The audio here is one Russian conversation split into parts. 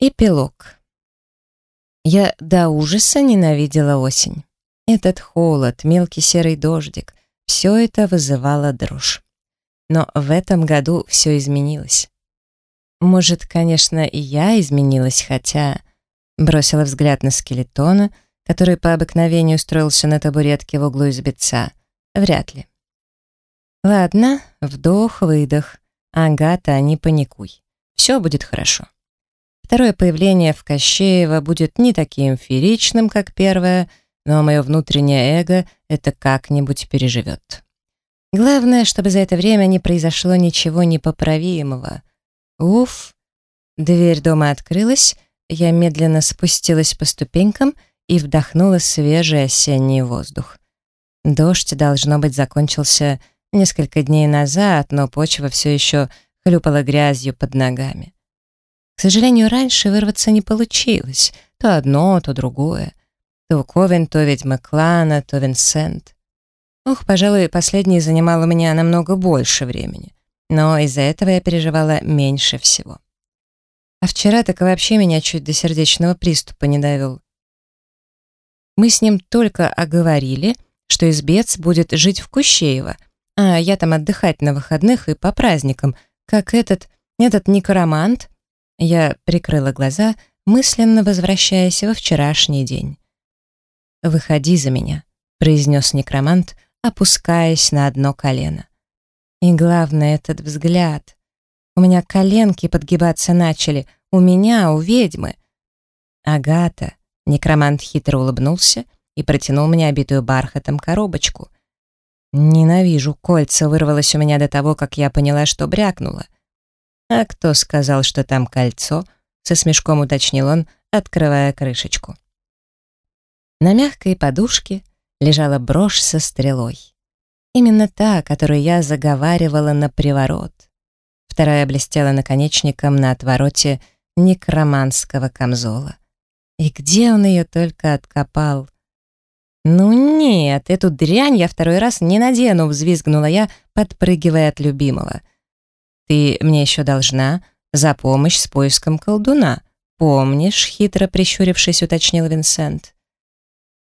Эпилог. Я до ужаса ненавидела осень. Этот холод, мелкий серый дождик, все это вызывало дрожь. Но в этом году все изменилось. Может, конечно, и я изменилась, хотя... Бросила взгляд на скелетона, который по обыкновению устроился на табуретке в углу избеца. Вряд ли. Ладно, вдох-выдох. Агата, не паникуй. Все будет хорошо. Второе появление в Кощеево будет не таким фееричным, как первое, но мое внутреннее эго это как-нибудь переживет. Главное, чтобы за это время не произошло ничего непоправимого. Уф! Дверь дома открылась, я медленно спустилась по ступенькам и вдохнула свежий осенний воздух. Дождь, должно быть, закончился несколько дней назад, но почва все еще хлюпала грязью под ногами. К сожалению, раньше вырваться не получилось. То одно, то другое. То Ковен, то ведьма клана, то Винсент. Ух, пожалуй, последнее занимало у меня намного больше времени. Но из-за этого я переживала меньше всего. А вчера так вообще меня чуть до сердечного приступа не довел. Мы с ним только оговорили, что избец будет жить в Кущеево, а я там отдыхать на выходных и по праздникам, как этот, этот некромант я прикрыла глаза, мысленно возвращаясь во вчерашний день. «Выходи за меня», — произнес некромант, опускаясь на одно колено. И главное, этот взгляд. У меня коленки подгибаться начали, у меня, у ведьмы. «Агата», — некромант хитро улыбнулся и протянул мне обитую бархатом коробочку. «Ненавижу, кольца вырвалось у меня до того, как я поняла, что брякнула». «А кто сказал, что там кольцо?» — со смешком уточнил он, открывая крышечку. На мягкой подушке лежала брошь со стрелой. Именно та, которую я заговаривала на приворот. Вторая блестела наконечником на отвороте некроманского камзола. И где он ее только откопал? «Ну нет, эту дрянь я второй раз не надену», — взвизгнула я, подпрыгивая от любимого — ты мне еще должна за помощь с поиском колдуна. Помнишь?» — хитро прищурившись, уточнил Винсент.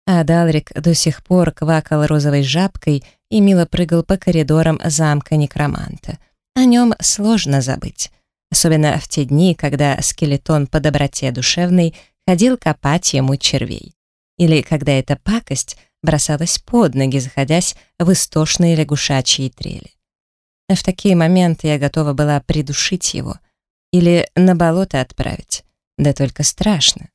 А Далрик до сих пор квакал розовой жабкой и мило прыгал по коридорам замка некроманта. О нем сложно забыть. Особенно в те дни, когда скелетон по доброте душевной ходил копать ему червей. Или когда эта пакость бросалась под ноги, заходясь в истошные лягушачьи трели. В такие моменты я готова была придушить его или на болото отправить. Да только страшно.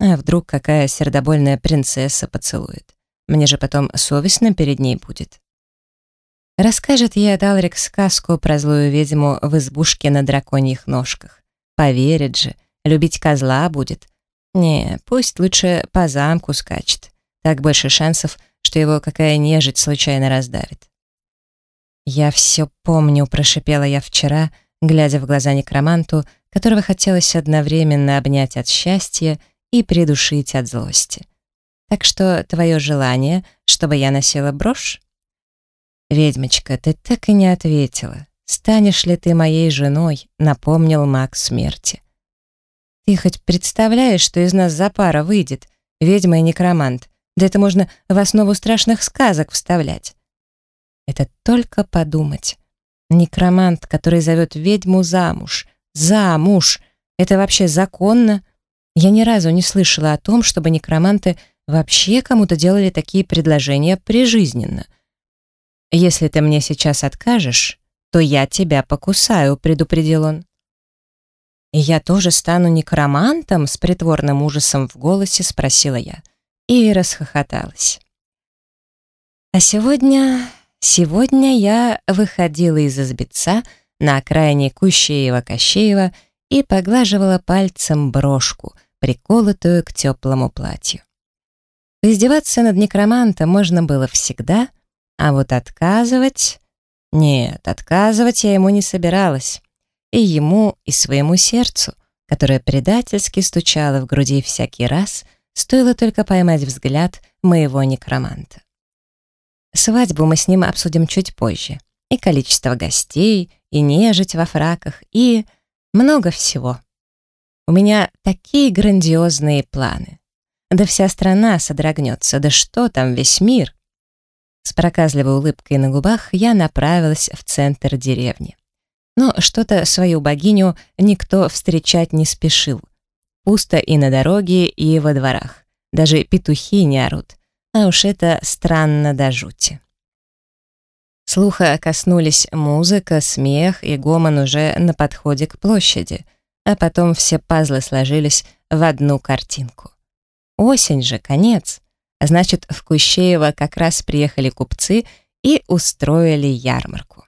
А вдруг какая сердобольная принцесса поцелует? Мне же потом совестно перед ней будет. Расскажет ей Адалрик сказку про злую ведьму в избушке на драконьих ножках. Поверит же, любить козла будет. Не, пусть лучше по замку скачет. Так больше шансов, что его какая нежить случайно раздавит. «Я все помню», — прошипела я вчера, глядя в глаза некроманту, которого хотелось одновременно обнять от счастья и придушить от злости. «Так что твое желание, чтобы я носила брошь?» «Ведьмочка, ты так и не ответила. Станешь ли ты моей женой?» — напомнил маг смерти. «Ты хоть представляешь, что из нас за пара выйдет? Ведьма и некромант. Да это можно в основу страшных сказок вставлять. Это только подумать. Некромант, который зовет ведьму замуж. Замуж! Это вообще законно? Я ни разу не слышала о том, чтобы некроманты вообще кому-то делали такие предложения прижизненно. «Если ты мне сейчас откажешь, то я тебя покусаю», — предупредил он. «И я тоже стану некромантом?» — с притворным ужасом в голосе спросила я. И расхохоталась. А сегодня Сегодня я выходила из избеца на окраине Кущеева-Кощеева и поглаживала пальцем брошку, приколотую к теплому платью. Издеваться над некромантом можно было всегда, а вот отказывать... Нет, отказывать я ему не собиралась. И ему, и своему сердцу, которое предательски стучало в груди всякий раз, стоило только поймать взгляд моего некроманта. Свадьбу мы с ним обсудим чуть позже. И количество гостей, и нежить во фраках, и много всего. У меня такие грандиозные планы. Да вся страна содрогнется, да что там, весь мир. С проказливой улыбкой на губах я направилась в центр деревни. Но что-то свою богиню никто встречать не спешил. Пусто и на дороге, и во дворах. Даже петухи не орут. А уж это странно до жути. Слуха коснулись музыка, смех и гомон уже на подходе к площади, а потом все пазлы сложились в одну картинку. Осень же, конец. А значит, в Кущеево как раз приехали купцы и устроили ярмарку.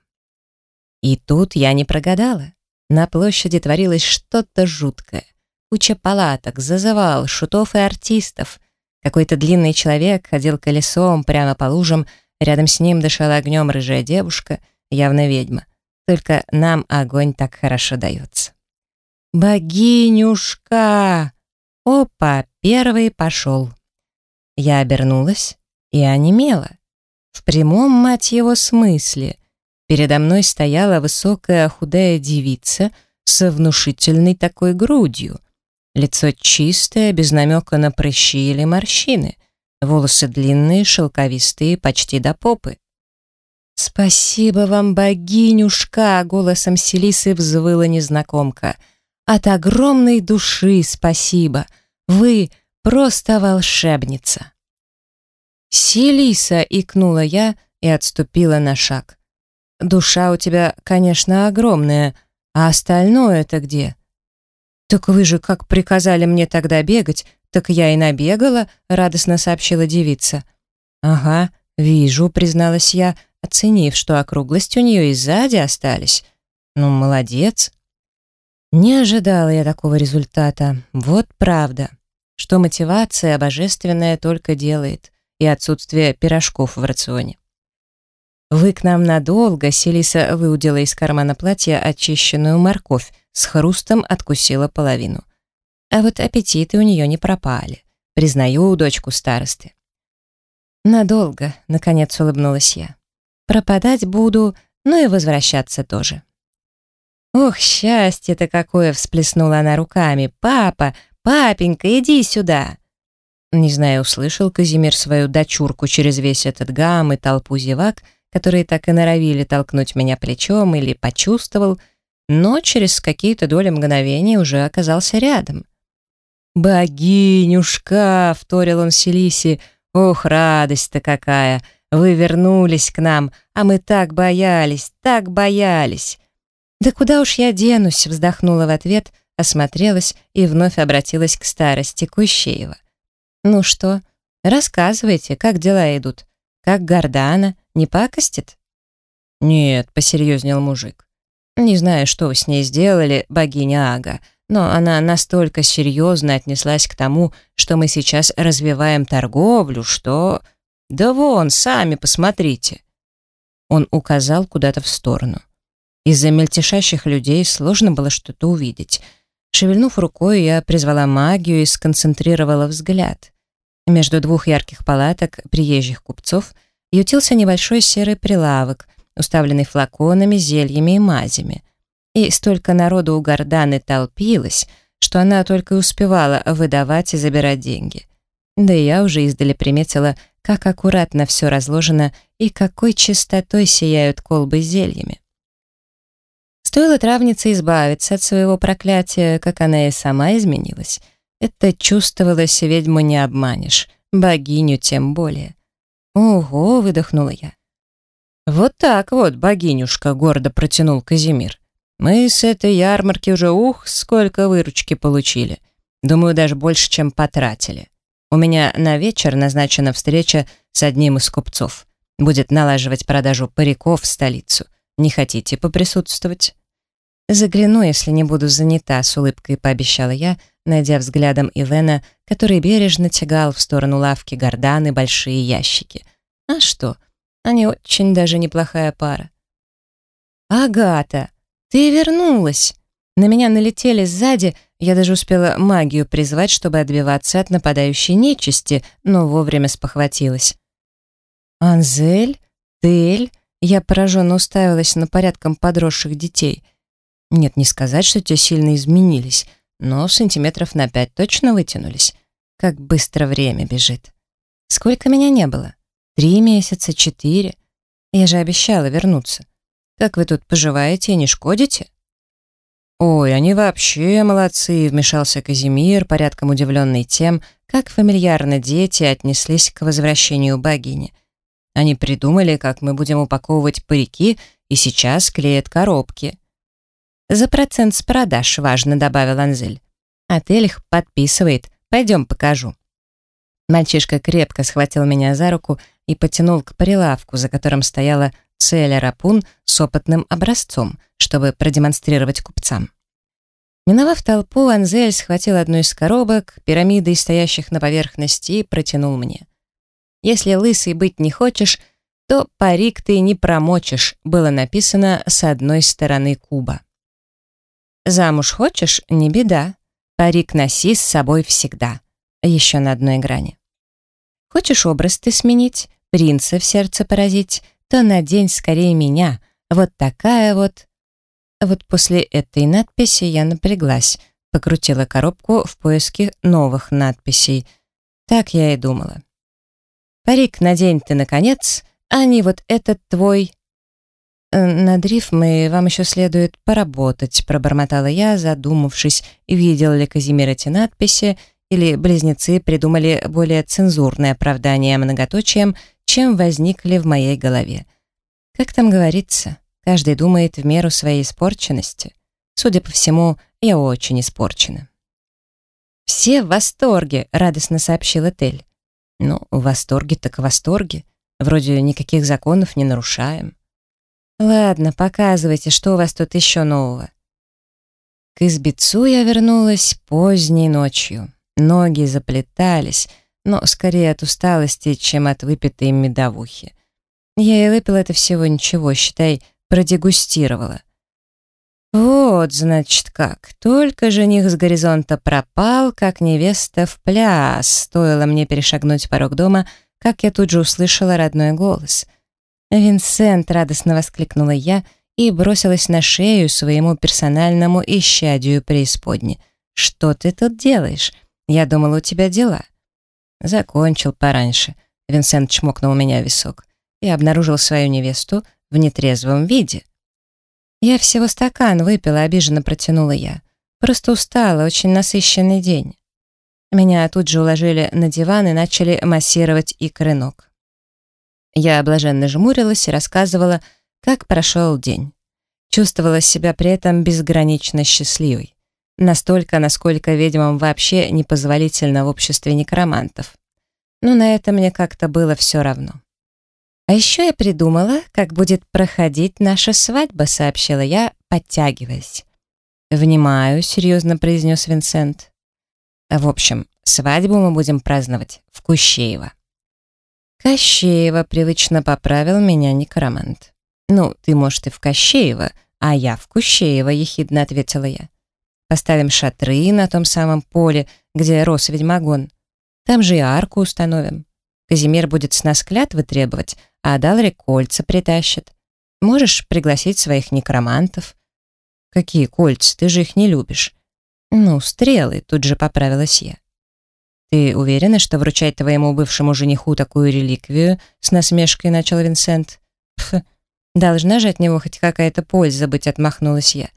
И тут я не прогадала. На площади творилось что-то жуткое. Куча палаток, зазывал, шутов и артистов. Какой-то длинный человек ходил колесом прямо по лужам, рядом с ним дышала огнем рыжая девушка, явно ведьма. Только нам огонь так хорошо дается. «Богинюшка!» Опа, первый пошел. Я обернулась и онемела. В прямом, мать его, смысле. Передо мной стояла высокая худая девица со внушительной такой грудью. Лицо чистое, без намека на прыщи или морщины. Волосы длинные, шелковистые, почти до попы. «Спасибо вам, богинюшка!» — голосом Селисы взвыла незнакомка — от огромной души спасибо. Вы просто волшебница. «Селиса!» — икнула я и отступила на шаг. «Душа у тебя, конечно, огромная, а остальное-то где?» «Так вы же как приказали мне тогда бегать, так я и набегала», — радостно сообщила девица. «Ага, вижу», — призналась я, оценив, что округлость у нее и сзади остались. «Ну, молодец». Не ожидала я такого результата. Вот правда. Что мотивация божественная только делает, и отсутствие пирожков в рационе. «Вы к нам надолго», — Селиса выудила из кармана платья очищенную морковь, с хрустом откусила половину. А вот аппетиты у нее не пропали. Признаю дочку старосты. «Надолго», — наконец улыбнулась я. «Пропадать буду, но и возвращаться тоже». «Ох, счастье-то какое!» — всплеснула она руками. «Папа! Папенька, иди сюда!» Не знаю, услышал Казимир свою дочурку через весь этот гам и толпу зевак, которые так и норовили толкнуть меня плечом или почувствовал, но через какие-то доли мгновений уже оказался рядом. «Богинюшка!» — вторил он Селиси. «Ох, радость-то какая! Вы вернулись к нам, а мы так боялись, так боялись!» «Да куда уж я денусь?» — вздохнула в ответ, осмотрелась и вновь обратилась к старости Кущеева. «Ну что, рассказывайте, как дела идут? Как Гордана? Не пакостит?» «Нет», — посерьезнел мужик. «Не знаю, что вы с ней сделали, богиня Ага, но она настолько серьезно отнеслась к тому, что мы сейчас развиваем торговлю, что... Да вон, сами посмотрите!» Он указал куда-то в сторону. Из-за мельтешащих людей сложно было что-то увидеть. Шевельнув рукой, я призвала магию и сконцентрировала взгляд. Между двух ярких палаток приезжих купцов ютился небольшой серый прилавок, уставленный флаконами, зельями и мазями. И столько народу у Горданы толпилось, что она только и успевала выдавать и забирать деньги. Да и я уже издали приметила, как аккуратно все разложено и какой чистотой сияют колбы с зельями. Стоило травнице избавиться от своего проклятия, как она и сама изменилась. Это чувствовалось, ведьму не обманешь, богиню тем более. «Ого!» — выдохнула я. «Вот так вот, богинюшка!» — гордо протянул Казимир. «Мы с этой ярмарки уже, ух, сколько выручки получили. Думаю, даже больше, чем потратили. У меня на вечер назначена встреча с одним из купцов. Будет налаживать продажу париков в столицу. Не хотите поприсутствовать?» «Загляну, если не буду занята», — с улыбкой пообещала я, найдя взглядом Ивена, который бережно тягал в сторону лавки Горданы большие ящики. «А что? Они очень даже неплохая пара». «Агата, ты вернулась!» На меня налетели сзади, я даже успела магию призвать, чтобы отбиваться от нападающей нечисти, но вовремя спохватилась. «Анзель? Тель?» Я пораженно уставилась на порядком подросших детей — нет, не сказать, что те сильно изменились. Но сантиметров на пять точно вытянулись. Как быстро время бежит. Сколько меня не было? Три месяца, четыре. Я же обещала вернуться. Как вы тут поживаете и не шкодите? «Ой, они вообще молодцы», — вмешался Казимир, порядком удивленный тем, как фамильярно дети отнеслись к возвращению богини. Они придумали, как мы будем упаковывать парики, и сейчас клеят коробки. «За процент с продаж, важно», — добавил Анзель. «Отель их подписывает. Пойдем покажу». Мальчишка крепко схватил меня за руку и потянул к прилавку, за которым стояла Целя Рапун с опытным образцом, чтобы продемонстрировать купцам. Миновав толпу, Анзель схватил одну из коробок, пирамидой стоящих на поверхности, и протянул мне. «Если лысый быть не хочешь, то парик ты не промочишь», было написано с одной стороны куба. «Замуж хочешь? Не беда. Парик носи с собой всегда». Еще на одной грани. «Хочешь образ ты сменить, принца в сердце поразить, то надень скорее меня. Вот такая вот...» Вот после этой надписи я напряглась, покрутила коробку в поиске новых надписей. Так я и думала. «Парик надень ты, наконец, а не вот этот твой...» «Э, «Над рифмой вам еще следует поработать», пробормотала я, задумавшись, видел ли Казимир эти надписи, или близнецы придумали более цензурное оправдание многоточием, чем возникли в моей голове. Как там говорится, каждый думает в меру своей испорченности. Судя по всему, я очень испорчена. «Все в восторге», — радостно сообщила Тель. «Ну, в восторге так в восторге. Вроде никаких законов не нарушаем». «Ладно, показывайте, что у вас тут еще нового». К избецу я вернулась поздней ночью. Ноги заплетались, но скорее от усталости, чем от выпитой медовухи. Я и выпила это всего ничего, считай, продегустировала. Вот, значит, как. Только жених с горизонта пропал, как невеста в пляс. Стоило мне перешагнуть порог дома, как я тут же услышала родной голос. «Винсент!» — радостно воскликнула я и бросилась на шею своему персональному исчадию преисподни. «Что ты тут делаешь? Я думала, у тебя дела». «Закончил пораньше», — Винсент чмокнул меня в висок и обнаружил свою невесту в нетрезвом виде. «Я всего стакан выпила», — обиженно протянула я. «Просто устала, очень насыщенный день». Меня тут же уложили на диван и начали массировать икры ног. Я блаженно жмурилась и рассказывала, как прошел день. Чувствовала себя при этом безгранично счастливой. Настолько, насколько ведьмам вообще непозволительно в обществе некромантов. Но на это мне как-то было все равно. «А еще я придумала, как будет проходить наша свадьба», сообщила я, подтягиваясь. «Внимаю», — серьезно произнес Винсент. «В общем, свадьбу мы будем праздновать в Кущеево». «Кощеево», — привычно поправил меня некромант. «Ну, ты, может, и в Кощеево, а я в Кущеево», — ехидно ответила я. «Поставим шатры на том самом поле, где рос ведьмагон. Там же и арку установим. Казимир будет с нас клятвы требовать, а Далри кольца притащит. Можешь пригласить своих некромантов. Какие кольца? Ты же их не любишь. Ну, стрелы, тут же поправилась я. Ты уверена, что вручать твоему бывшему жениху такую реликвию? С насмешкой начал Винсент. Пф, должна же от него хоть какая-то польза быть, отмахнулась я.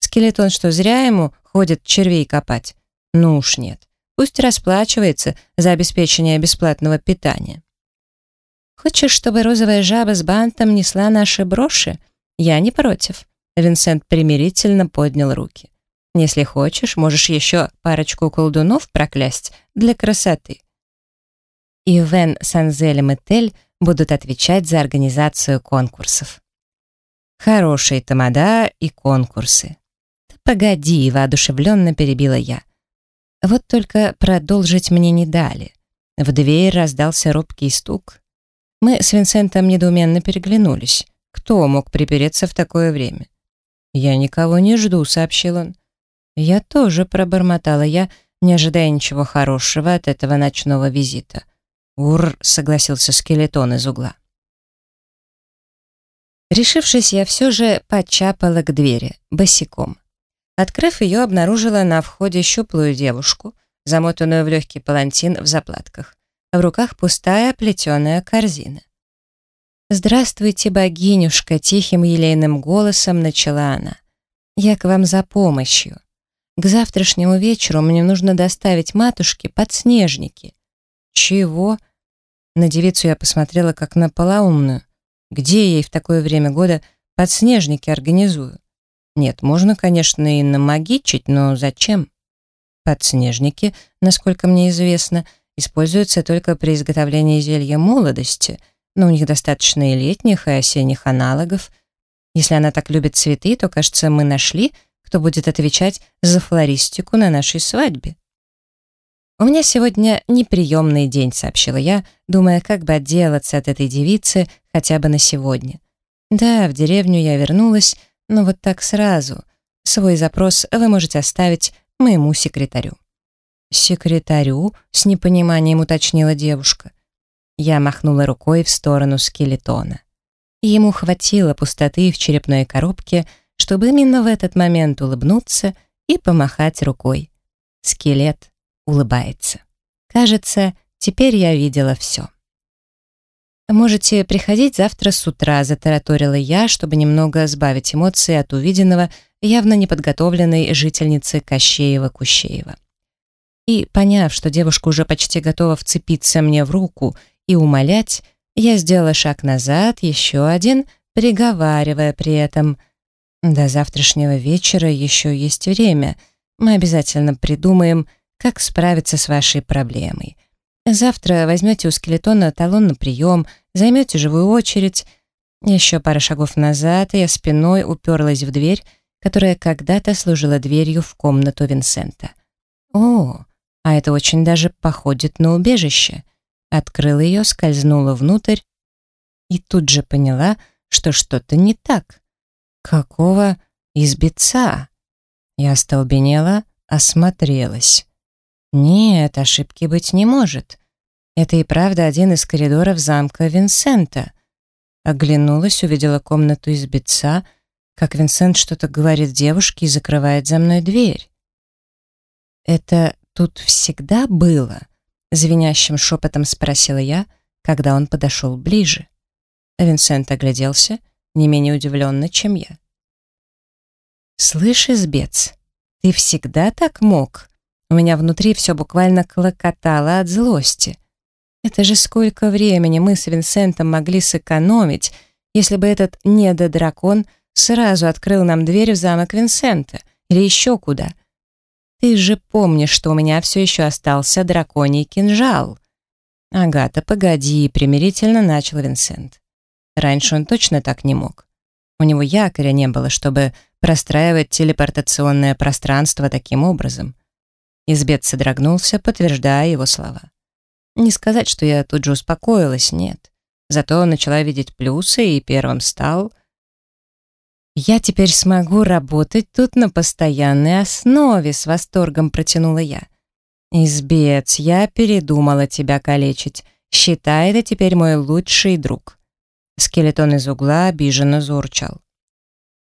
Скелетон что, зря ему ходит червей копать? Ну уж нет. Пусть расплачивается за обеспечение бесплатного питания. «Хочешь, чтобы розовая жаба с бантом несла наши броши? Я не против». Винсент примирительно поднял руки. «Если хочешь, можешь еще парочку колдунов проклясть для красоты». И Вен с Анзелем и Тель будут отвечать за организацию конкурсов. Хорошие тамада и конкурсы. Да погоди, воодушевленно перебила я. Вот только продолжить мне не дали. В дверь раздался робкий стук. Мы с Винсентом недоуменно переглянулись. Кто мог припереться в такое время? «Я никого не жду», — сообщил он. «Я тоже», — пробормотала я, не ожидая ничего хорошего от этого ночного визита. «Ур», — согласился скелетон из угла. Решившись, я все же подчапала к двери, босиком. Открыв ее, обнаружила на входе щуплую девушку, замотанную в легкий палантин в заплатках. В руках пустая плетеная корзина. «Здравствуйте, богинюшка!» — тихим елейным голосом начала она. «Я к вам за помощью. К завтрашнему вечеру мне нужно доставить матушке подснежники». «Чего?» На девицу я посмотрела как на полоумную. Где ей в такое время года подснежники организую? Нет, можно, конечно, и намагичить, но зачем? Подснежники, насколько мне известно, используются только при изготовлении зелья молодости, но у них достаточно и летних, и осенних аналогов. Если она так любит цветы, то, кажется, мы нашли, кто будет отвечать за флористику на нашей свадьбе. «У меня сегодня неприемный день», — сообщила я, думая, как бы отделаться от этой девицы хотя бы на сегодня. Да, в деревню я вернулась, но вот так сразу. Свой запрос вы можете оставить моему секретарю. «Секретарю?» — с непониманием уточнила девушка. Я махнула рукой в сторону скелетона. Ему хватило пустоты в черепной коробке, чтобы именно в этот момент улыбнуться и помахать рукой. Скелет улыбается. Кажется, теперь я видела все. «Можете приходить завтра с утра», — затараторила я, чтобы немного сбавить эмоции от увиденного явно неподготовленной жительницы Кощеева-Кущеева. И, поняв, что девушка уже почти готова вцепиться мне в руку и умолять, я сделала шаг назад, еще один, приговаривая при этом «До завтрашнего вечера еще есть время. Мы обязательно придумаем, как справиться с вашей проблемой. Завтра возьмете у скелетона талон на прием, займете живую очередь. Еще пара шагов назад я спиной уперлась в дверь, которая когда-то служила дверью в комнату Винсента. О, а это очень даже походит на убежище. Открыла ее, скользнула внутрь и тут же поняла, что что-то не так. Какого избеца? Я остолбенела, осмотрелась. Нет, ошибки быть не может. Это и правда один из коридоров замка Винсента. Оглянулась, увидела комнату из беца, как Винсент что-то говорит девушке и закрывает за мной дверь. «Это тут всегда было?» — звенящим шепотом спросила я, когда он подошел ближе. Винсент огляделся, не менее удивленно, чем я. «Слышь, избец, ты всегда так мог?» У меня внутри все буквально клокотало от злости. Это же сколько времени мы с Винсентом могли сэкономить, если бы этот недодракон сразу открыл нам дверь в замок Винсента или еще куда. Ты же помнишь, что у меня все еще остался драконий кинжал. Агата, погоди, примирительно начал Винсент. Раньше он точно так не мог. У него якоря не было, чтобы простраивать телепортационное пространство таким образом. Избет содрогнулся, подтверждая его слова. Не сказать, что я тут же успокоилась, нет. Зато начала видеть плюсы и первым стал... «Я теперь смогу работать тут на постоянной основе», — с восторгом протянула я. «Избец, я передумала тебя калечить. Считай, это теперь мой лучший друг». Скелетон из угла обиженно заурчал.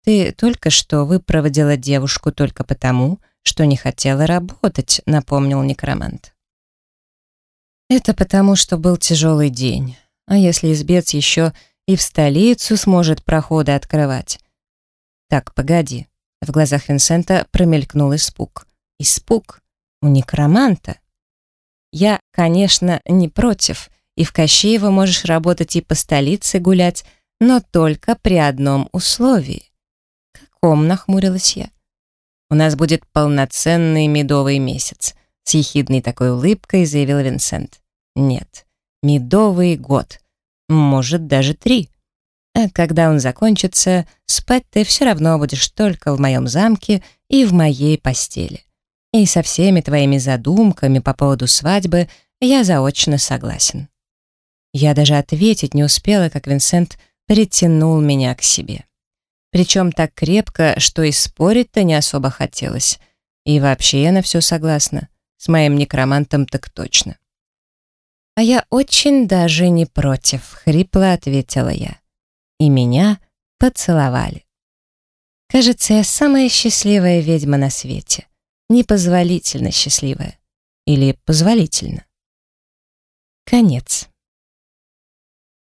«Ты только что выпроводила девушку только потому, что не хотела работать», — напомнил некромант. «Это потому, что был тяжелый день. А если избец еще и в столицу сможет проходы открывать?» «Так, погоди». В глазах Винсента промелькнул испуг. «Испуг? У некроманта?» «Я, конечно, не против, и в Кощеево можешь работать и по столице гулять, но только при одном условии». «Каком?» — нахмурилась я. У нас будет полноценный медовый месяц», — с ехидной такой улыбкой заявил Винсент. «Нет, медовый год. Может, даже три. А когда он закончится, спать ты все равно будешь только в моем замке и в моей постели. И со всеми твоими задумками по поводу свадьбы я заочно согласен». Я даже ответить не успела, как Винсент притянул меня к себе. Причем так крепко, что и спорить-то не особо хотелось. И вообще я на все согласна. С моим некромантом так точно. «А я очень даже не против», — хрипло ответила я. И меня поцеловали. Кажется, я самая счастливая ведьма на свете. Непозволительно счастливая. Или позволительно. Конец.